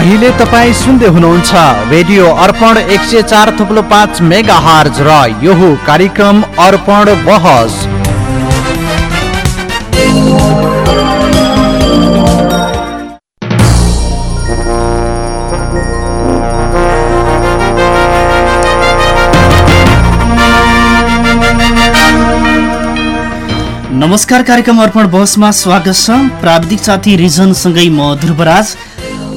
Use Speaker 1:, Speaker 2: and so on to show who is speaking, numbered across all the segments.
Speaker 1: अहिले तपाईँ सुन्दै हुनुहुन्छ रेडियो अर्पण एक सय चार थुप्लो पाँच मेगा हार्ज र यो कार्यक्रम अर्पण बहस।
Speaker 2: नमस्कार कार्यक्रम अर्पण बसमा स्वागत छ। प्राविधिक साथी रिजनसँगै म ध्रुवराज।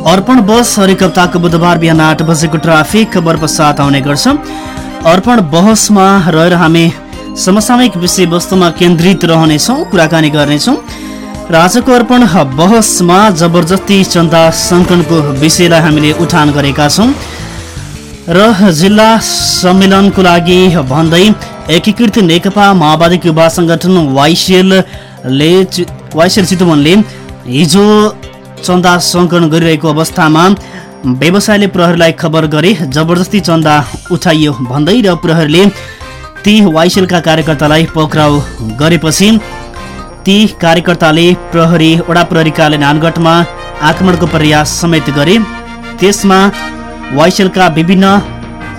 Speaker 2: अर्पण बस हरेक हप्ताको बुधबार बिहान आठ बजेको ट्राफिक खबर पश्चात आउने गर्छ। अर्पण बहसमा रहेर हामी समसामयिक विषयवस्तुमा केन्द्रित रहनेछौँ कुराकानी गर्नेछौँ। र आजको अर्पण बहसमा जबरजस्ती चन्दा सङ्कलनको विषयलाई हामीले उठान गरेका छौँ। र जिल्ला सम्मेलनको लागि भन्दै एकीकृत नेकपा माओवादीको युवा सङ्गठन वाइसिएलले वाइसिएल चितवनले हिजो चन्दा सङ्कलन गरिरहेको अवस्थामा व्यवसायले प्रहरीलाई खबर गरे जबरजस्ती चन्दा उठाइयो भन्दै र प्रहरीले ती वाइसिएलका कार्यकर्तालाई पक्राउ गरेपछि ती कार्यकर्ताले प्रहरी वडा प्रहरी कार्यालय नानगढमा आक्रमणको प्रयास समेत गरे। त्यसमा वाइसेलका विभिन्न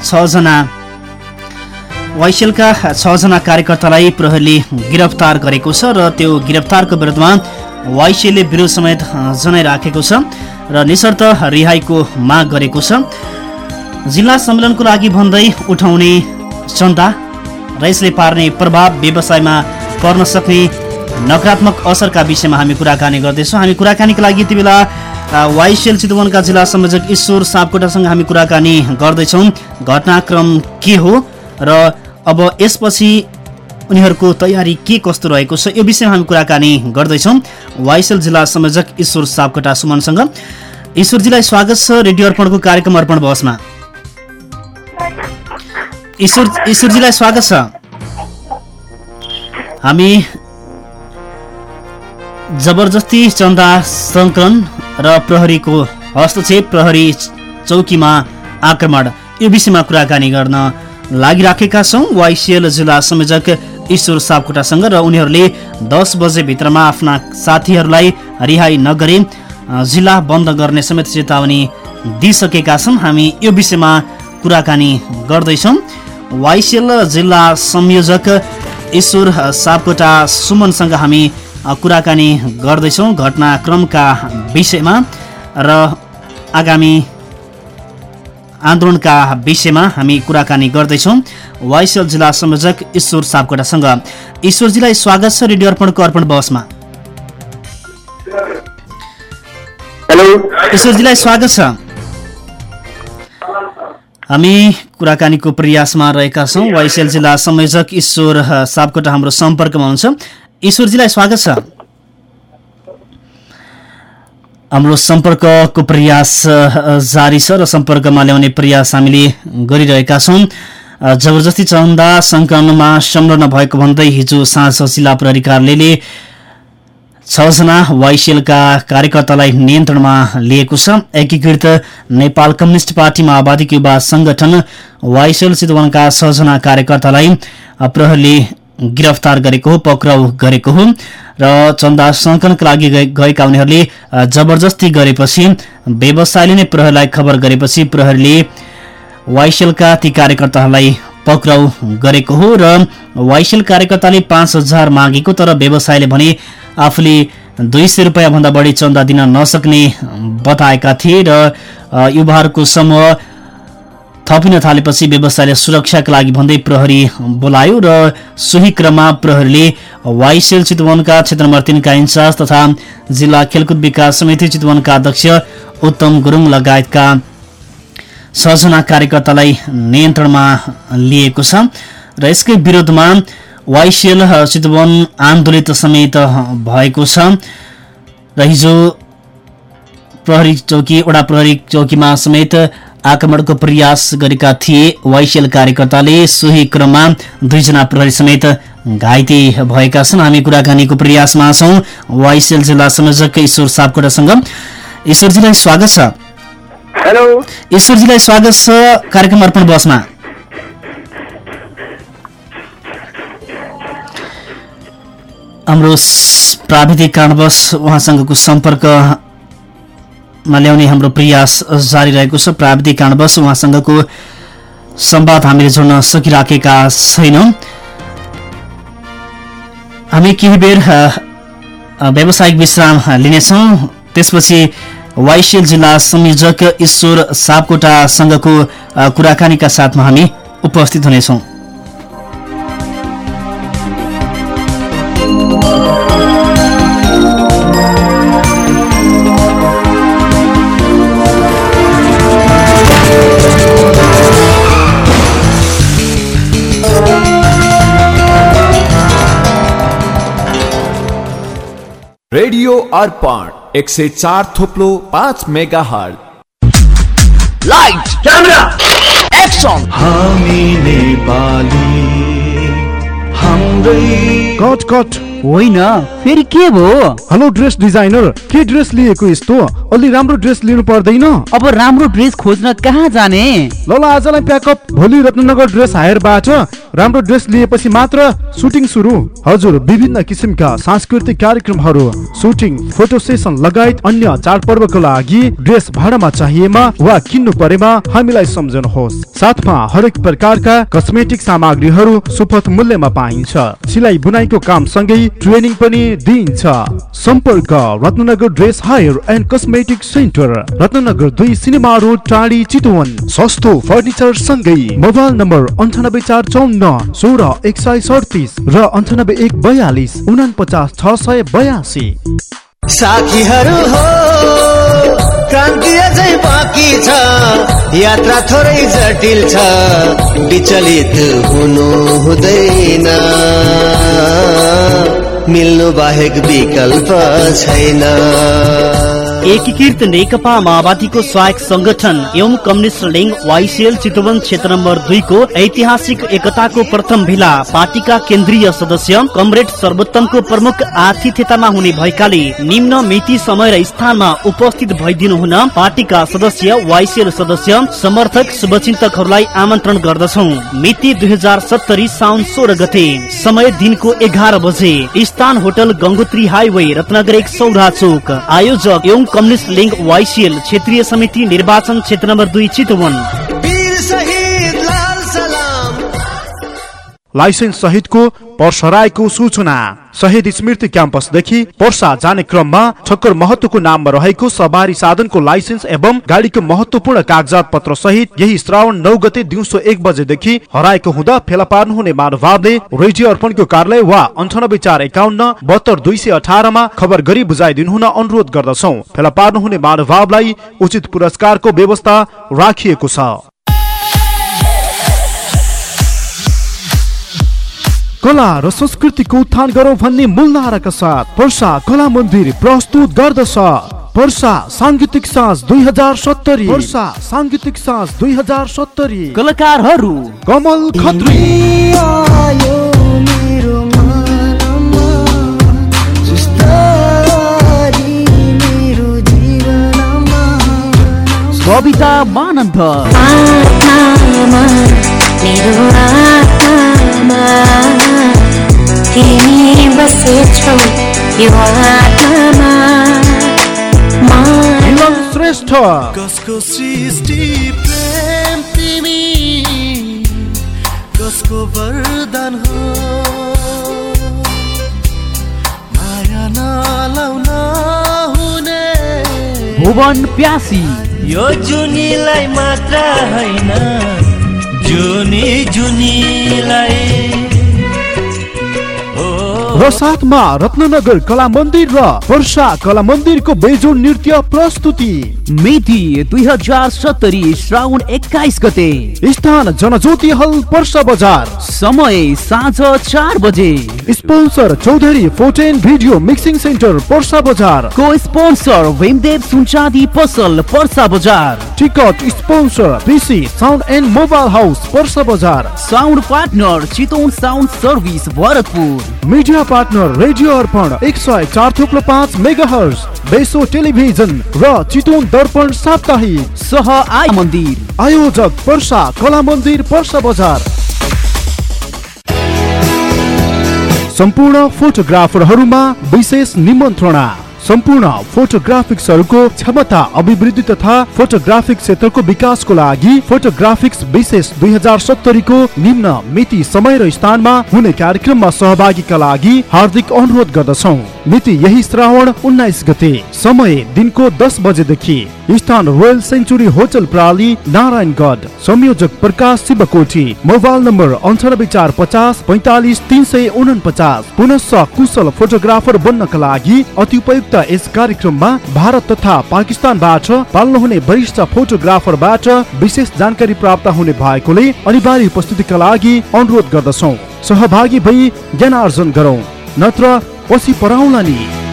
Speaker 2: छजना वाइसेलका छजना कार्यकर्तालाई प्रहरीले गिरफ्तार गरेको छ र त्यो गिरफ्तारको विरुद्धमा वाइसेलले विरोध समेत जनाइराखेको छ र निशर्त रिहाईको माग गरेको छ। जिल्ला सम्मेलनको लागि भन्दै उठाउने चन्दा र यसले पार्ने प्रभाव व्यवसायमा पर्न सक्ने नकारात्मक असरका विषयमा हामी कुराकानी गर्दैछौँ। हामी कुराकानीको लागि यति बेला वाइसेल चितवनका जिल्ला संयोजक ईश्वर सापकोटासँग हामी कुराकानी गर्दैछौँ। घटनाक्रम के हो र अब यसपछि उनीहरूको तयारी के कस्तो रहेको छ यो विषयमा हामी कुराकानी गर्दैछौँ। वाइसेल जिल्ला संयोजक ईश्वर सापकोटा सुमनसँग। ईश्वरजीलाई स्वागत छ रेडियो अर्पणको कार्यक्रम अर्पण बसमा ईश्वर ईश्वरजीलाई स्वागत छ। हामी जबरजस्ती चन्दा सङ्कलन र प्रहरीको हस्तक्षेप प्रहरी चौकीमा आक्रमण यो विषयमा कुराकानी गर्न लागिराखेका छौँ। वाइसिएल जिल्ला संयोजक ईश्वर सापकोटासँग र उनीहरूले दस बजे भित्रमा आफ्ना साथीहरूलाई रिहाई नगरे जिल्ला बन्द गर्ने समेत चेतावनी दिइसकेका छन्। हामी यो विषयमा कुराकानी गर्दैछौँ। वाइसिएल जिल्ला संयोजक ईश्वर सापकोटा सुमनसँग हामी कुराकानी गर्दैछौँ घटनाक्रमका विषयमा र आगामी आन्दोलनका विषयमा हामी कुराकानी गर्दैछौँ। वाइसएल जिल्ला संयोजक ईश्वर सापकोटासँग। ईश्वरजीलाई स्वागत छ रेडियो अर्पणको अर्पण बसमा
Speaker 3: हेलो।
Speaker 2: ईश्वरजीलाई स्वागत छ। हामी कुराकानीको प्रयासमा रहेका छौँ। वाइसएल जिल्ला संयोजक ईश्वर सापकोटा हाम्रो सम्पर्कमा हुनुहुन्छ। ईश्वरजीलाई स्वागत छ। हाम्रो सम्पर्कको प्रयास जारी छ र सम्पर्कमा ल्याउने प्रयास हामीले गरिरहेका छौँ। जबरजस्ती चन्दा सङ्कलनमा संलग्न भएको भन्दै हिजो साँझ जिल्ला प्रहरी कार्यालयले छजना वाइसिएलका कार्यकर्तालाई नियन्त्रणमा लिएको छ। एकीकृत नेपाल कम्युनिस्ट पार्टी माओवादीको युवा सङ्गठन वाइसिएल चितवनका छजना कार्यकर्तालाई प्रहरीले गिरफ्तार गरेको हो पक्राउ गरेको हो र चन्दा सङ्कलनका लागि गएका उनीहरूले जबरजस्ती गरेपछि व्यवसायले नै प्रहरीलाई खबर गरेपछि प्रहरीले वाइसेलका ती कार्यकर्ताहरूलाई पक्राउ गरेको हो र वाइसेल कार्यकर्ताले पाँच हजार मागेको तर व्यवसायले भने आफूले दुई सय रुपियाँभन्दा बढी चन्दा दिन नसक्ने बताएका थिए र युवाहरूको समूह थपिन थालेपछि व्यवसायले सुरक्षाका लागि भन्दै प्रहरी बोलायो र सोही क्रममा प्रहरीले वाइसेल चितवनका क्षेत्र नम्बर तिनका इन्चार्ज तथा जिल्ला खेलकुद विकास समिति चितवनका अध्यक्ष उत्तम गुरुङ लगायतका छजना कार्यकर्तालाई नियन्त्रणमा लिएको छ। र यसकै विरोधमा वाइसिएल चितवन आन्दोलित समेत भएको छ। र हिजो प्रहरी चौकी वडा प्रहरी चौकीमा समेत आक्रमणको प्रयास गरेका थिए। वाइसिएल कार्यकर्ताले सोही क्रममा दुईजना प्रहरी समेत घाइते भएका छन्। हामी कुराकानीको प्रयासमा छौँ। वाइसिएल जिल्ला संयोजक ईश्वर सापकोटासँग। ईश्वरजीलाई स्वागत छ।
Speaker 3: हेलो
Speaker 2: ईश्वरजीलाई स्वागत छ कार्यक्रम अर्पण बसमा। हाम्रो प्राविधिक कारणवश उहाँसँगको सम्पर्क ल्याउने हाम्रो प्रयास जारी रहेको छ। प्राविधिक कारणवश उहाँसँगको संवाद हामीले जोड्न सकिराखेका छैनौँ। हामी केही बेर व्यावसायिक विश्राम लिनेछौँ। त्यसपछि वाइसेल जिल्ला संयोजक ईश्वर सापकोटासँगको कुराकानीका साथमा हामी उपस्थित हुनेछौँ।
Speaker 4: रेडियो अर्पण। एक सय चार थोप्लो पाँच megahertz
Speaker 1: light camera action
Speaker 5: हामी नेपाली हाम्रै
Speaker 6: कट कट
Speaker 1: होइन फेरि के भयो?
Speaker 6: हेलो ड्रेस डिजाइनर के ड्रेस लिएको यस्तो? अलि राम्रो ड्रेस लिनु पर्दैन।
Speaker 1: अब राम्रो ड्रेस खोज्न कहाँ जाने?
Speaker 6: ल ल आजलाई प्याकअप भोलि रत्नगर ड्रेस हायरबाट राम्रो ड्रेस लिएपछि मात्र सुटिङ सुरु। हजुर विभिन्न किसिमका सांस्कृतिक कार्यक्रमहरू सुटिङ फोटो सेसन लगायत अन्य चाडपर्वको लागि ड्रेस भाडामा चाहिएमा वा किन्नु परेमा हामीलाई सम्झनुहोस्। साथमा हरेक प्रकारका कस्मेटिक सामग्रीहरू सुपथ मूल्यमा पाइन्छ। सिलाइ बुनाइको काम सँगै ट्रेनिङ पनि दिइन्छ। सम्पर्क Ratnanagar dress hire and cosmetic centre Ratnanagar दुई सिनेमा रोड टाढी चितवन। सस्तो फर्निचर सँगै मोबाइल नम्बर अन्ठानब्बे चार चौन्न सोह्र एक सय सडतिस र अन्ठानब्बे एक बयालिस उना पचास छ सय बयासी।
Speaker 7: साथीहरू क्रान्ति अझै बाँकी छ। यात्रा थोरै जटिल छ। विचलित हुनु हुँदैन। मिल्नु बाहेक विकल्प छैन।
Speaker 2: एकीकृत नेकपा माओवादीको सहायक संगठन एवं कम्युनिस्ट लिङ वाइसिएल चितवन क्षेत्र नम्बर दुईको ऐतिहासिक एकताको प्रथम भेला पार्टीका केन्द्रीय सदस्य कमरेड सर्वोत्तमको प्रमुख आतिथ्यतामा हुने भएकाले निम्न मिति समय र स्थानमा उपस्थित भइदिनु हुन पार्टीका सदस्य वाइसिएल सदस्य समर्थक शुभचिन्तकहरूलाई आमन्त्रण गर्दछौ। मिति दुई हजार सत्तरी साउन सोह्र गते समय दिनको एघार बजे स्थान होटल गंगोत्री हाइवे रत्नगर एक सौरा आयोजक एवं कम्युनिस्ट लिङ्क वाइसिएल क्षेत्रीय समिति निर्वाचन क्षेत्र नम्बर दुई चितवन।
Speaker 6: लाइसेन्स सहितको पर्सराएको सूचना। शहीद स्मृति क्याम्पसदेखि पर्सा जाने क्रममा ठक्कर महत्वको नाममा रहेको सवारी साधनको लाइसेन्स एवं गाडीको महत्वपूर्ण कागजात पत्र सहित यही श्रावण नौ गते दिउँसो एक बजेदेखि हराएको हुँदा फेला पार्नुहुने महानुभावले रेडियो अर्पणको कार्यालय वा अन्ठानब्बे चार एकाउन्न बहत्तर दुई सय अठारमा खबर गरी बुझाइदिनु हुन अनुरोध गर्दछौ। फेला पार्नुहुने महानुभावलाई उचित पुरस्कारको व्यवस्था राखिएको छ। कला र संस्कृतिको उत्थान गरौँ भन्ने मूल नाराका साथ पर्सा कला मन्दिर प्रस्तुत गर्दछ। पर्सा साङ्गीतिक साँझ दुई हजार सत्तरी। पर्सा साङ्गीतिक साँझ दुई हजार सत्तरी।
Speaker 1: कलाकारहरू।
Speaker 6: कमल खत्री।
Speaker 1: कविता मानन्द।
Speaker 8: तिमी बसेछौ यो
Speaker 6: श्रेष्ठ
Speaker 5: कसको सृष्टि प्रेम तिमी? कसको वरदान हो? माया नलाउन हुने।
Speaker 1: भुवन प्यासी।
Speaker 5: यो जुनीलाई मात्र होइन। जुनी जुनीलाई
Speaker 6: र साथमा रत्ननगर कला मन्दिर र वर्षा कला मन्दिरको बेजोड नृत्य प्रस्तुति।
Speaker 1: मिति दुई हजार सत्तरी श्रावण एक्काइस गते।
Speaker 6: स्थान जनज्योति हल पर्सा बजार।
Speaker 1: समय साँझ चार बजे।
Speaker 6: Sponsor Chaudhary photo and video mixing centre Parsa बजार।
Speaker 1: को स्पोन्सर भीमदेव सुनचाँदी पसल पर्सा बजार।
Speaker 6: Ticket sponsor PC sound and mobile house Parsa बजार।
Speaker 1: Sound partner Chitwan sound service Bharatpur.
Speaker 6: Media partner radio Arpan एक सय चार थुप्रो पाँच मेगा हर्स बेसो टेलिभिजन र चितवन दर्पण साप्ताहिक।
Speaker 1: सह आय मन्दिर।
Speaker 6: आयोजक पर्सा कला मन्दिर पर्सा बजार। सम्पूर्ण फोटोग्राफरहरूमा विशेष निमन्त्रणा। सम्पूर्ण फोटोग्राफिक्सहरूको क्षमता अभिवृद्धि तथा फोटोग्राफिक क्षेत्रको विकासको लागि फोटोग्राफिक्स विशेष दुई हजार सत्तरीको निम्न मिति समय र स्थानमा हुने कार्यक्रममा सहभागीका लागि हार्दिक अनुरोध गर्दछौ। मिति यही श्रावण उन्नाइस गते। समय दिनको दस बजेदेखि स्थान रोयल सेन्चुरी होटल प्राली नारायणगढ। संयोजक प्रकाश शिवकोठी। मोबाइल नम्बर अन्ठानब्बे चार पचास पैतालिस तिन सय उनपचास पुनश कुशल फोटोग्राफर बन्नका लागि अति उपयुक्त यस कार्यक्रममा भारत तथा पाकिस्तानबाट पाल्नुहुने वरिष्ठ फोटोग्राफरबाट विशेष जानकारी प्राप्त हुने भएकोले अनिवार्य उपस्थितिका लागि अनुरोध गर्दछौ। सहभागी भई ज्ञानार्जन गरौँ। नत्र पछि पराउला नि।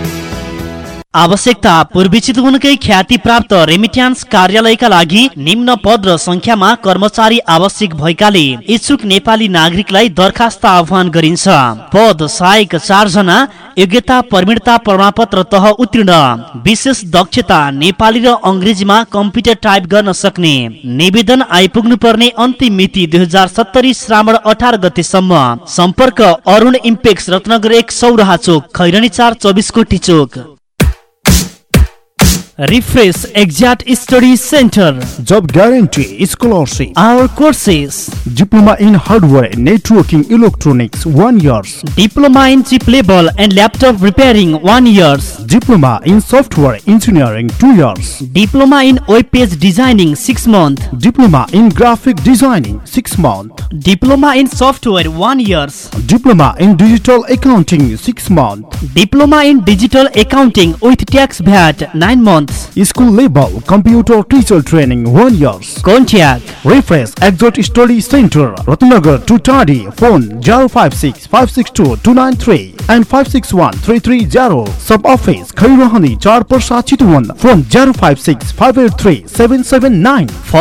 Speaker 2: आवश्यकता पूर्वी चितवनकै ख्याति प्राप्त रेमिट्यान्स कार्यालयका लागि निम्न पद र संख्यामा कर्मचारी आवश्यक भएकाले इच्छुक नेपाली नागरिकलाई दरखास्त आह्वान गरिन्छ। पद सहायक चारजना योग्यता परिमितता प्रमाणपत्र तह उत्तीर्ण विशेष दक्षता नेपाली र अङ्ग्रेजीमा कम्प्युटर टाइप गर्न सक्ने निवेदन आइपुग्नु पर्ने अन्तिम मिति दुई हजार सत्तरी श्रावण अठार गतेसम्म सम्पर्क अरुण इम्पेक्स रत्नगर एक सौराहा चोक खैरनी चार चौबिस कोटी चोक। Refresh Exact Study Center.
Speaker 6: Job guarantee, scholarship,
Speaker 2: Our courses
Speaker 6: diploma in hardware, networking, electronics, one years,
Speaker 2: Diploma in chip level and laptop repairing 1 years.
Speaker 6: diploma in software engineering, two years,
Speaker 2: Diploma in web page designing 6 month.
Speaker 6: diploma in graphic designing, six month,
Speaker 2: Diploma in software 1 years.
Speaker 6: diploma in digital accounting, six month,
Speaker 2: Diploma in digital accounting with tax VAT
Speaker 6: school लेम्प्युटर teacher
Speaker 2: training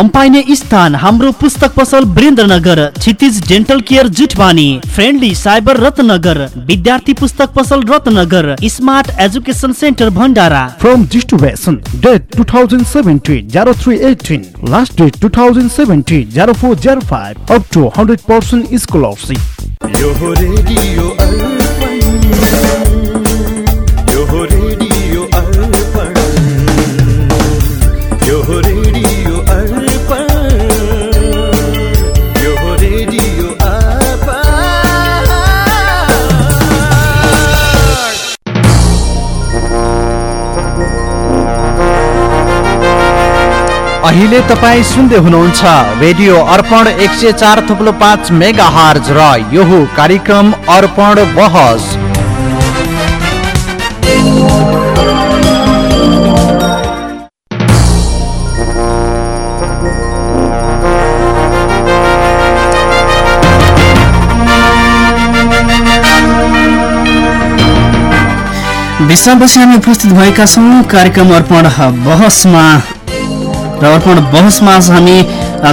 Speaker 2: पाइने स्थान हाम्रो पुस्तक पसल Birendranagar Kshitij dental care जुटवानी friendly cyber Ratnanagar विद्यार्थी पुस्तक पसल Ratnanagar smart education centre Bhandara
Speaker 6: from डिस्ट्रिब्रेस distribution, date 2017 0318, last date 2017 0405, up to 100% scholarship.
Speaker 1: अहिले तपाईँ सुन्दै हुनुहुन्छ रेडियो अर्पण एक सय चार थुप्लो पाँच मेगा हार्ज र यो कार्यक्रम अर्पण बहस।
Speaker 2: विश्रामपछि हामी उपस्थित भएका छौँ। कार्यक्रम अर्पण बहसमा र अर्पण बहसमा हामी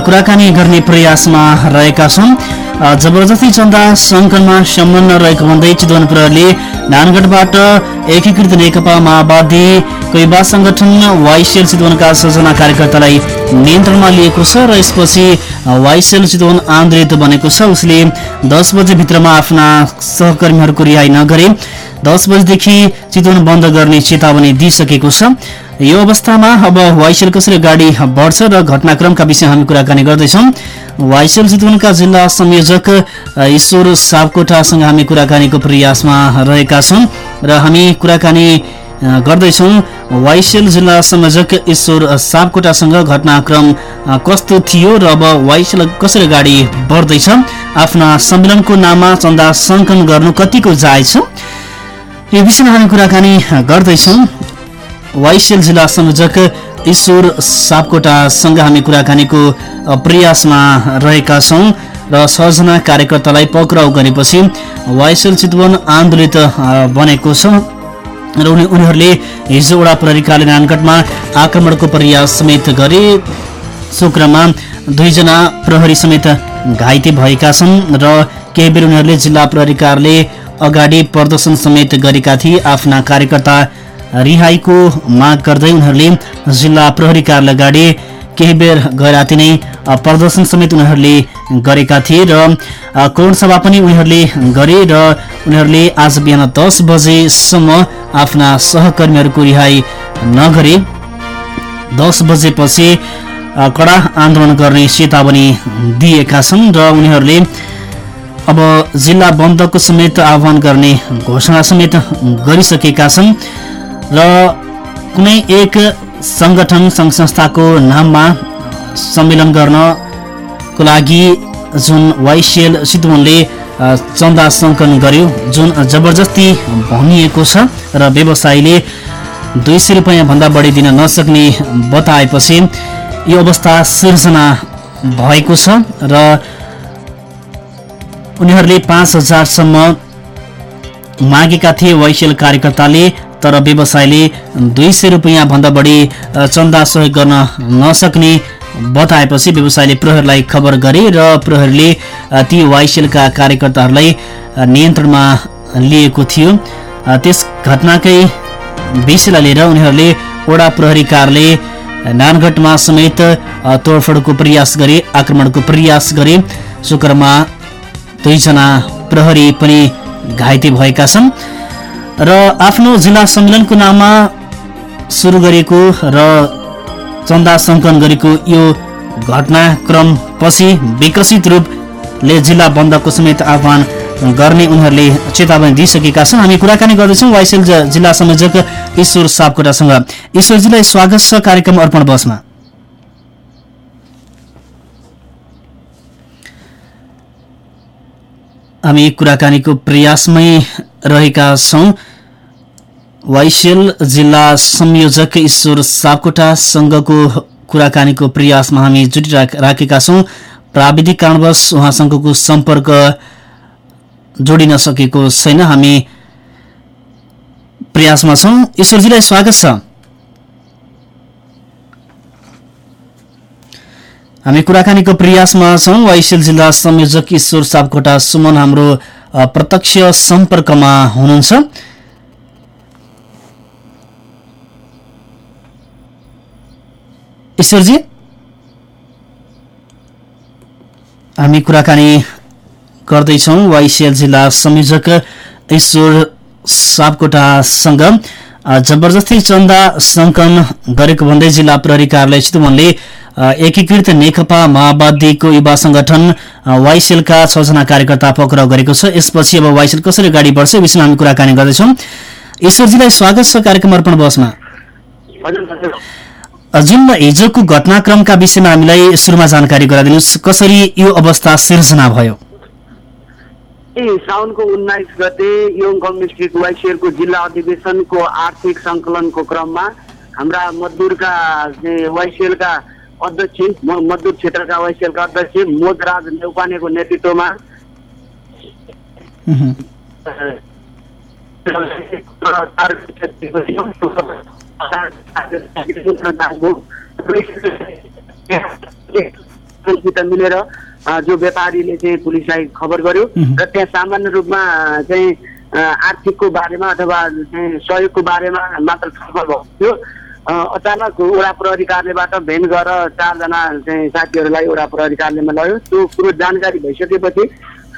Speaker 2: कुराकानी गर्ने प्रयासमा रहेका छौँ। जबरजस्ती चन्दा सङ्कटमा सम्बन्ध रहेको भन्दै चितवन प्रहरीले नानगढबाट एकीकृत नेकपा माओवादी कैबा सङ्गठन वाइसिएल चितवनका सजना कार्यकर्तालाई नियन्त्रणमा लिएको छ र यसपछि अ, वाइसिएल चितवन आन्दोलित बनेको छ। उसले दस बजेभित्रमा आफ्ना सहकर्मीहरूको रिहाई नगरे दस बजेदेखि चितवन बन्द गर्ने चेतावनी दिइसकेको छ। यो अवस्थामा अब वाइसेल कसरी गाडी बढ्छ र घटनाक्रमका विषयमा हामी कुराकानी गर्दैछौँ। वाइसेल चितवनका जिल्ला संयोजक ईश्वर सापकोटासँग हामी कुराकानीको प्रयासमा रहेका छौँ र हामी कुराकानी गर्दैछौँ। वाइसेल जिल्ला संयोजक ईश्वर सापकोटासँग घटनाक्रम कस्तो थियो र अब वाइसेल कसरी गाडी बढ्दैछ? आफ्ना सम्मेलनको नाममा चन्दा सङ्कलन गर्नु कतिको जायज छ यो विषयमा हामी कुराकानी गर्दैछौँ। वाइसेल जिल्ला संयोजक ईश्वर सापकोटासँग हामी कुराकानीको प्रयासमा रहेका छौँ र छजना कार्यकर्तालाई पक्राउ गरेपछि वाइसेल चितवन आन्दोलित बनेको छ र उनी उनीहरूले हिजो वडा प्रहरी नानगढमा आक्रमणको प्रयास समेत गरे। सो क्रममा दुईजना प्रहरी समेत घाइते भएका छन् र केही बेर उनीहरूले जिल्ला प्रहरी कार्यालय अगाडि प्रदर्शन समेत गरेका थिए। आफ्ना कार्यकर्ता रिहाईको माग गर्दै उनीहरूले जिल्ला प्रहरी कार्यालय अगाडि केही बेर गए राति नै प्रदर्शन समेत उनीहरूले गरेका थिए र कोण सभा पनि उनीहरूले गरे र उनीहरूले आज बिहान दस बजेसम्म आफ्ना सहकर्मीहरूको रिहाई नगरे। दस बजेपछि कडा आन्दोलन गर्ने चेतावनी दिएका छन् र उनीहरूले अब जिल्ला बन्दको समेत आह्वान गर्ने घोषणा समेत गरिसकेका छन्। र कुनै एक सङ्गठन सङ्घ संस्थाको नाममा सम्मेलन गर्नको लागि जुन वाइसिएल अ, चन्दा सङ्कलन गर्यो जुन जबरजस्ती भनिएको छ र व्यवसायीले दुई सय रुपियाँभन्दा बढी दिन नसक्ने बताएपछि यो अवस्था सिर्जना भएको छ र उनीहरूले पाँच हजारसम्म मागेका थिए वाइसिएल कार्यकर्ताले। तर व्यवसायले दुई सय रुपियाँ भन्दा बढी चन्दा सहयोग गर्न नसक्ने बताएपछि व्यवसायले प्रहरीलाई खबर गरे र प्रहरीले ती वाइसिएलका कार्यकर्ताहरूलाई नियन्त्रणमा लिएको थियो। त्यस घटनाकै विषयलाई लिएर उनीहरूले ओडा प्रहरी कार्यालय नानगढमा समेत तोडफोडको प्रयास गरे आक्रमणको प्रयास गरे। शुक्रमा दुईजना प्रहरी पनि घाइते भएका छन्। र आफ्नो जिल्ला सम्मेलनको नाममा सुरु गरेको र चन्दा सङ्कलन गरेको यो घटनाक्रम पछि विकसित रूपले जिल्ला बन्दको समेत आह्वान गर्ने उनीहरूले चेतावनी दिइसकेका छन्। हामी कुराकानी गर्दैछौँ वाइसेल जिल्ला संयोजक ईश्वर सापकोटासँग। ईश्वरजीलाई स्वागत छ कार्यक्रम अर्पण बसमा। हामी कुराकानीको प्रयासमै रहेका छौँ। वाइसेल जिल्ला संयोजक ईश्वर सापकोटासँगको कुराकानीको प्रयासमा हामी जुटि राखेका छौँ। प्राविधिक कारणवश उहाँसँगको सम्पर्क जोडिन सकेको छैन। हामी प्रयासमा छौँ। ईश्वरजीलाई स्वागत छ। हामी कुराकानीको प्रयासमा छौँ। वाइसेल जिल्ला संयोजक ईश्वर सापकोटा सुमन हाम्रो प्रत्यक्ष सम्पर्कमा हुनुहुन्छ। ईश्वरजी? हामी कुराकानी गर्दैछौँ वाइसिएल जिल्ला संयोजक ईश्वर सापकोटासँग जबरजस्ती चन्दा सङ्कलन गरेको भन्दै जिल्ला प्रहरी कार्यालय चितवनले एकीकृत नेकपा माओवादीको युवा संगठन वाइसेलका छजना कार्यकर्ता पक्राउ गरेको छ। यसपछि अब वाइसेल कसरी अगाडि बढ्छ विषयमा हामी कुराकानी गर्दैछौँ। ईश्वरजीलाई स्वागत छ कार्यक्रम अर्पण बसमा जुन हिजोको घटनाक्रमका विषयमा हामीलाई सुरुमा जानकारी गराइदिनुहोस्। कसरी यो अवस्था सिर्जना भयो?
Speaker 3: ए साउनको उन्नाइस गते योङ कम्युनिस्ट वाइसियरको जिल्ला अधिवेशनको आर्थिक सङ्कलनको क्रममा हाम्रा मजदुरका चाहिँ वाइसिएलका अध्यक्ष म- मजदुर क्षेत्रका वाइसिएलका अध्यक्ष मोदराज नेउपानेको नेतृत्वमा। मिलेर जो व्यापारीले चाहिँ पुलिसलाई खबर गर्यो। र त्यहाँ सामान्य रूपमा चाहिँ आर्थिकको बारेमा अथवा चाहिँ सहयोगको बारेमा मात्र छलफल भएको थियो। अचानक वडा प्रहरी कार्यालयबाट भेन गरेर चारजना चाहिँ साथीहरूलाई वडा प्रहरी कार्यालयमा लग्यो। त्यो कुरो जानकारी भइसकेपछि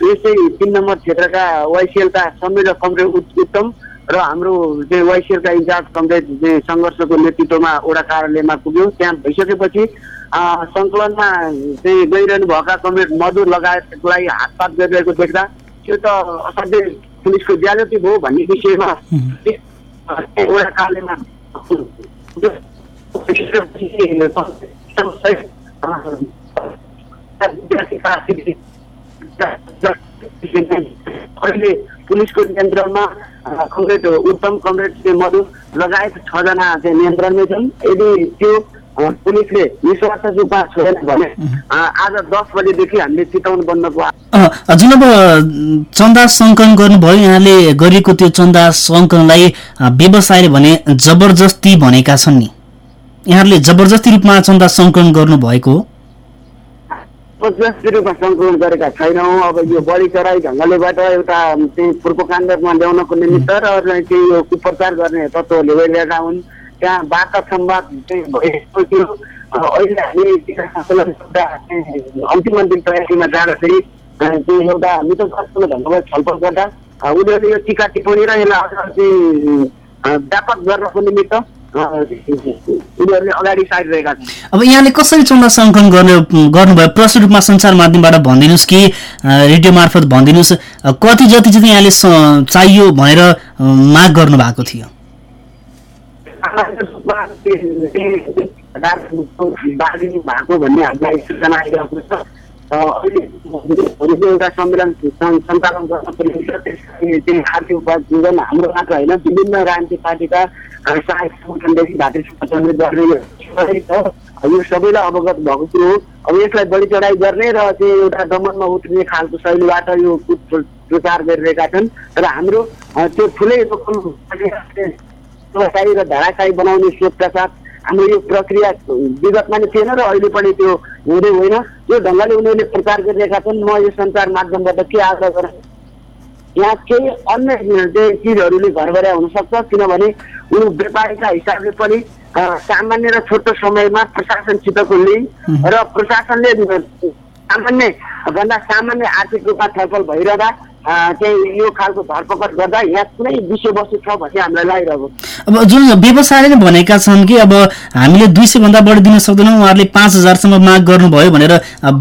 Speaker 3: यसै तिन नम्बर क्षेत्रका वाइसिएलका संयोजक कमरेड उत्- उत्तम र हाम्रो चाहिँ वाइसिएलका इन्चार्ज कमरेड चाहिँ सङ्घर्षको नेतृत्वमा वडा कार्यालयमा पुग्यो। त्यहाँ भइसकेपछि सङ्कलनमा चाहिँ गइरहनु भएका कमरेड मधुर लगायतलाई हातपात गरिरहेको देख्दा त्यो त असाध्यै पुलिसको ज्यादती भयो भन्ने विषयमा वडा कार्यालयमा अहिले पुलिसको नियन्त्रणमा कमरेड उत्तम कमरेड मधु लगायत छजना चाहिँ नियन्त्रणमै छन्। यदि त्यो पुलिसले निस्वार्थ रूपमा छोडेन भने आज दस बजेदेखि हामीले चिताउन बन्दको
Speaker 2: जुन अब चन्दा सङ्कलन गर्नुभयो यहाँले गरेको त्यो चन्दा सङ्कलनलाई व्यवसायले भने जबरजस्ती भनेका छन् नि। यहाँहरूले जबरजस्ती रूपमा चन्दा सङ्कलन गर्नुभएको हो।
Speaker 3: जसरी रूपमा सङ्कलन गरेका छैनौँ। अब यो बढी चढाइ ढङ्गलेबाट एउटा चाहिँ पूर्वकाण्डमा ल्याउनको निमित्त र चाहिँ यो कुप्रचार गर्ने तत्त्वहरूले गइरहेका हुन्। त्यहाँ वार्ता संवाद भइरहेको थियो। अहिले हामी आन्दोलन एउटा अन्तिम अन्तिम तयारीमा जाँदाखेरि चाहिँ एउटा मित्रसँग ढङ्गमा छलफल गर्दा उनीहरूले यो टिका टिप्पणी र यसलाई अझ चाहिँ व्यापक गर्नको निमित्त
Speaker 2: अब यहाँले कसरी चन्दा सङ्कलन गर्ने गर्नुभयो? प्रष्ट रूपमा सञ्चार माध्यमबाट भनिदिनुहोस् कि रेडियो मार्फत भनिदिनुहोस्। कति जति चाहिँ यहाँले चाहियो भनेर माग गर्नु भएको थियो?
Speaker 3: त्यो बार्गेनिङ भएको भन्ने हामीलाई सूचना आइरहेको छ अहिले एउटा सम्मेलन सञ्चालन गर्न छ त्यसलाई चाहिँ आर्थिक उपार्जन हाम्रो मात्र होइन विभिन्न राजनीतिक पार्टीका सहायक सङ्गठनदेखि भातृ गर्ने यो सबैलाई अवगत भएको कुरो हो अब यसलाई बढी चढाइ गर्ने र चाहिँ एउटा दमनमा उत्रिने खालको शैलीबाट यो प्रचार गरिरहेका छन् र हाम्रो त्यो ठुलै रकम व्यवसायी र धराशायी बनाउने सोचका साथ हाम्रो यो प्रक्रिया विगतमा नै थिएन र अहिले पनि त्यो हुँदै होइन। यो ढङ्गले उनीहरूले प्रचार गरिरहेका छन्। म यो सञ्चार माध्यमबाट के आग्रह गरेँ? यहाँ केही अन्य चिजहरूले घरबऱ्या हुनसक्छ किनभने उनी व्यापारीका हिसाबले पनि सामान्य र छोटो समयमा प्रशासनसितको लिङ्क र प्रशासनले सामान्य भन्दा सामान्य आर्थिक रूपमा छलफल भइरहँदा चाहिँ यो खालको धरपकड गर्दा यहाँ कुनै विषयवस्तु छ भन्ने हामीलाई लागिरहेको छ।
Speaker 2: अब जुन व्यवसायले नै भनेका छन् कि अब हामीले दुई सय भन्दा बढी दिन सक्दैनौँ उहाँहरूले पाँच हजारसम्म माग गर्नुभयो भनेर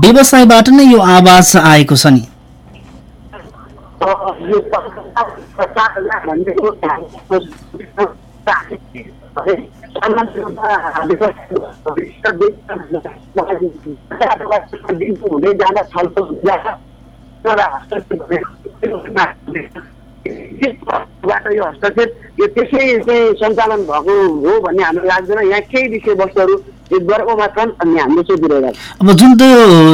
Speaker 2: व्यवसायबाट नै यो आवाज आएको छ नि
Speaker 3: हुँदै जाँदा छलफल यो हस्तक्षेप यो त्यसै चाहिँ सञ्चालन भएको हो भन्ने हामीलाई लाग्दैन। यहाँ केही विषयवस्तुहरू
Speaker 2: अब जुन त्यो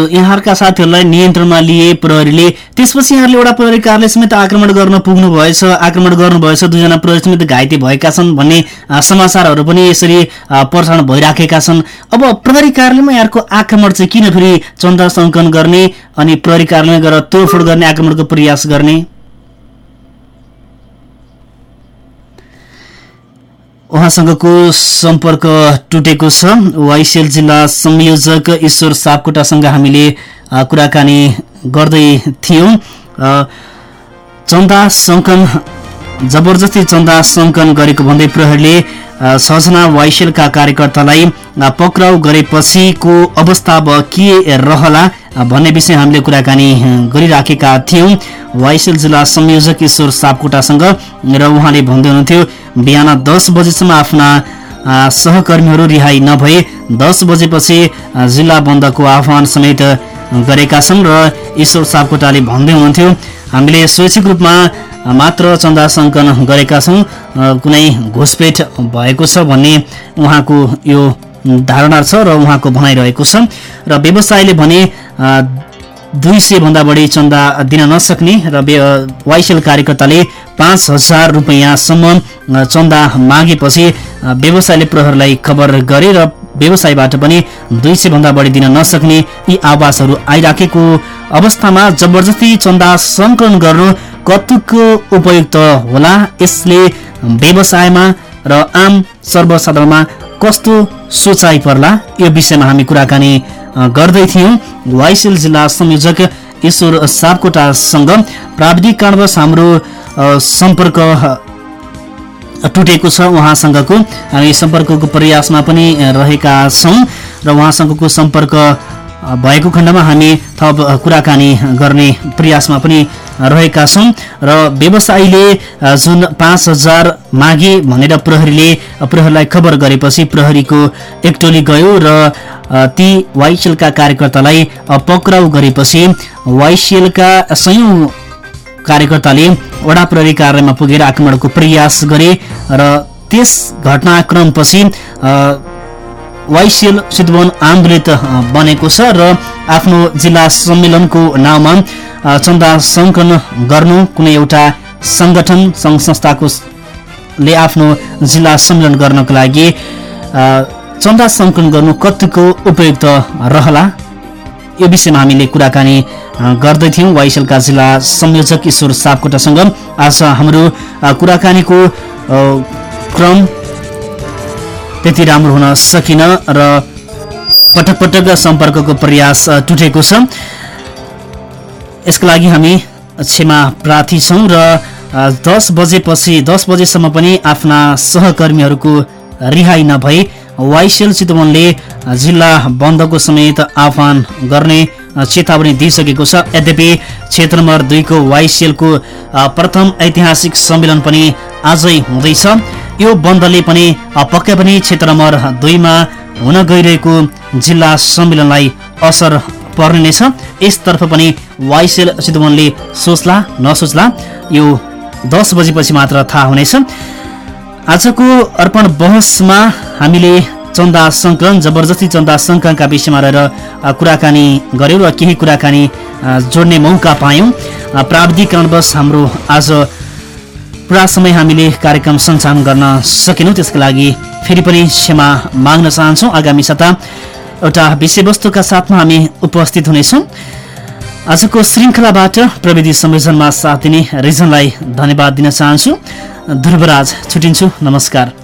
Speaker 2: यहाँहरूका साथीहरूलाई नियन्त्रणमा लिए प्रहरीले त्यसपछि यहाँहरूले एउटा प्रहरी कार्यालय समेत आक्रमण गर्न पुग्नु भएछ। आक्रमण गर्नुभएछ दुईजना प्रहरी समेत घाइते भएका छन् भन्ने समाचारहरू पनि यसरी प्रसारण भइराखेका छन्। अब प्रहरी कार्यालयमा यहाँको आक्रमण चाहिँ किन फेरि चन्दा सङ्कलन गर्ने अनि प्रहरी कार्यालयमा गएर तोडफोड गर्ने आक्रमणको प्रयास गर्ने? उहाँसँगको सम्पर्क टुटेको छ। वाइसेल जिल्ला संयोजक ईश्वर सापकोटासँग हामीले कुराकानी गर्दै थियौँ। चन्दा सङ्कन जबरजस्ती चन्दा सङ्कलन गरेको भन्दै प्रहरीले अ, छजना वाइसेलका कार्यकर्तालाई पक्राउ गरेपछिको अवस्था अब के रहला भन्ने विषय हामीले कुराकानी गरिराखेका थियौँ। वाइसेल जिल्ला संयोजक ईश्वर सापकोटासँग र उहाँले भन्दै हुनुहुन्थ्यो बिहान दस बजेसम्म आफ्ना सहकर्मीहरू रिहाई नभए दस बजेपछि जिल्ला बन्दको आह्वान समेत गरेका छन् र ईश्वर सापकोटाले भन्दै हुनुहुन्थ्यो हामीले स्वैच्छिक रूपमा मात्र चन्दा सङ्कलन गरेका छौँ कुनै घुसपेट भएको छ भन्ने उहाँको यो धारणा छ र उहाँको भनाइरहेको छ। र व्यवसायले भने दुई सय भन्दा बढी चन्दा दिन नसक्ने र वाइसेल कार्यकर्ताले पाँच हजार रुपियाँसम्म चन्दा मागेपछि व्यवसायले प्रहरलाई खबर गरे र व्यवसायबाट पनि दुई सय भन्दा बढी दिन नसक्ने यी आवाजहरू आइराखेको अवस्थामा जबरजस्ती चन्दा सङ्कलन गर्नु कतिको उपयुक्त होला? यसले व्यवसायमा र आम सर्वसाधारणमा कस्तो सोचाइ पर्ला? यो विषयमा हामी कुराकानी गर्दै थियौँ। वाइसेल जिल्ला संयोजक ईश्वर सापकोटासँग प्राविधिक कारणवश हाम्रो सम्पर्क टुटेको छ उहाँसँगको। हामी सम्पर्कको प्रयासमा पनि रहेका छौँ र उहाँसँगको सम्पर्क भएको खण्डमा हामी थप कुराकानी गर्ने प्रयासमा पनि रहेका छौँ र व्यवसायीले जुन पाँच हजार मागे भनेर प्रहरीले प्रहरीलाई खबर गरेपछि प्रहरीको एक टोली गयो र ती वाइसिएलका कार्यकर्तालाई पक्राउ गरेपछि वाइसिएलका सयौँ कार्यकर्ताले वडा प्रहरी कार्यालयमा पुगेर आक्रमणको प्रयास गरे र त्यस घटनाक्रमपछि वाइसिएल चितवन आन्दोलित बनेको छ र आफ्नो जिल्ला सम्मेलनको नाउँमा चन्दा सङ्कलन गर्नु कुनै एउटा सङ्गठन सङ्घ संस्थाको ले आफ्नो जिल्ला सम्मेलन गर्नको लागि चन्दा सङ्कलन गर्नु कतिको उपयुक्त रहला? यो विषयमा हामीले कुराकानी गर्दैथ्यौँ। वाइसेलका जिल्ला संयोजक ईश्वर सापकोटासँग। आज हाम्रो कुराकानीको क्रम त्यति राम्रो हुन सकिन र पटक पटक सम्पर्कको प्रयास टुटेको छ। यसको लागि हामी क्षमा प्रार्थी छौँ र दस बजेपछि दस बजेसम्म पनि आफ्ना सहकर्मीहरूको रिहाई नभई वाइसेल चितवनले जिल्ला बन्दको समेत आह्वान गर्ने चेतावनी दिइसकेको छ। यद्यपि क्षेत्र नम्बर दुईको वाइसिएलको प्रथम ऐतिहासिक सम्मेलन पनि आजै हुँदैछ। यो बन्दले पनि पक्कै पनि क्षेत्र नम्बर दुईमा हुन गइरहेको जिल्ला सम्मेलनलाई असर पर्ने नै छ यसतर्फ पनि वाइसेल चितवनले सोच्ला नसोच्ला यो दस बजेपछि मात्र थाहा हुनेछ। आजको अर्पण बहसमा हामीले चन्दा सङ्कलन जबरजस्ती चन्दा सङ्कलनका विषयमा रहेर कुराकानी गऱ्यौँ र केही कुराकानी जोड्ने मौका पायौँ। प्राविधिक कारणवश हाम्रो आज पुरा समय हामीले कार्यक्रम सञ्चालन गर्न सकेनौँ। त्यसको लागि फेरि पनि क्षमा माग्न चाहन्छौँ। आगामी साता एउटा विषयवस्तुका साथमा हामी उपस्थित हुनेछौँ। आजको श्रृङ्खलाबाट प्रविधि संयोजनमा साथ दिने रिजनलाई धन्यवाद दिन चाहन्छु। ध्रुवराज छुटिन्छु। नमस्कार।